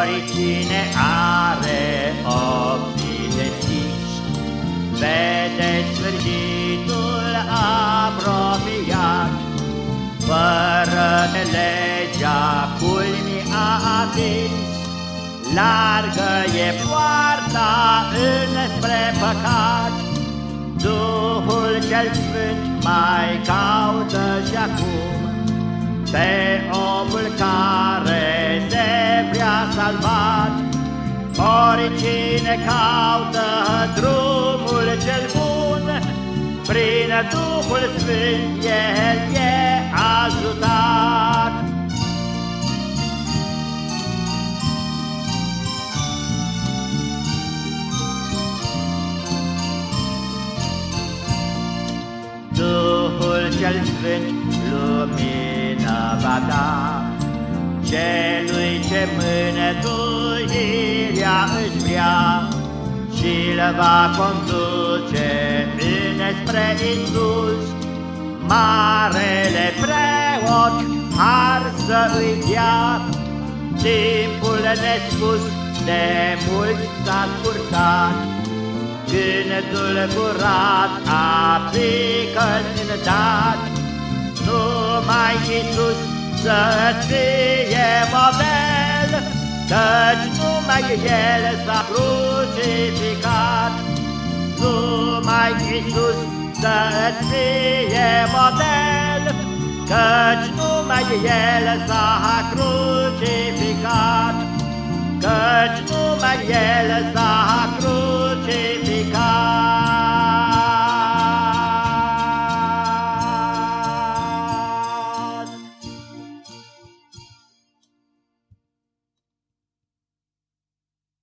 Oricine are ochii deschiși, Vede sfârșitul apropiat, Fără de legea culmii a atins, Largă e poarta înspre păcat, Duhul cel Sfânt mai caută și acum Pe omul care se vrea salvat. Oricine caută drumul cel bun Prin Duhul Sfânt el e ajutat. Cel sfânt lumină va da Celui ce mânătuirea își vrea Și le va conduce înspre Iisus. Marele preot har să îi dea Timpul nespus de mult s-a scurtat Gândul curat aplică în dat Numai Iisus să-ți fie model Căci numai El s-a crucificat. Numai Iisus să-ți fie model Căci numai El s-a crucificat Căci numai El s-a crucificat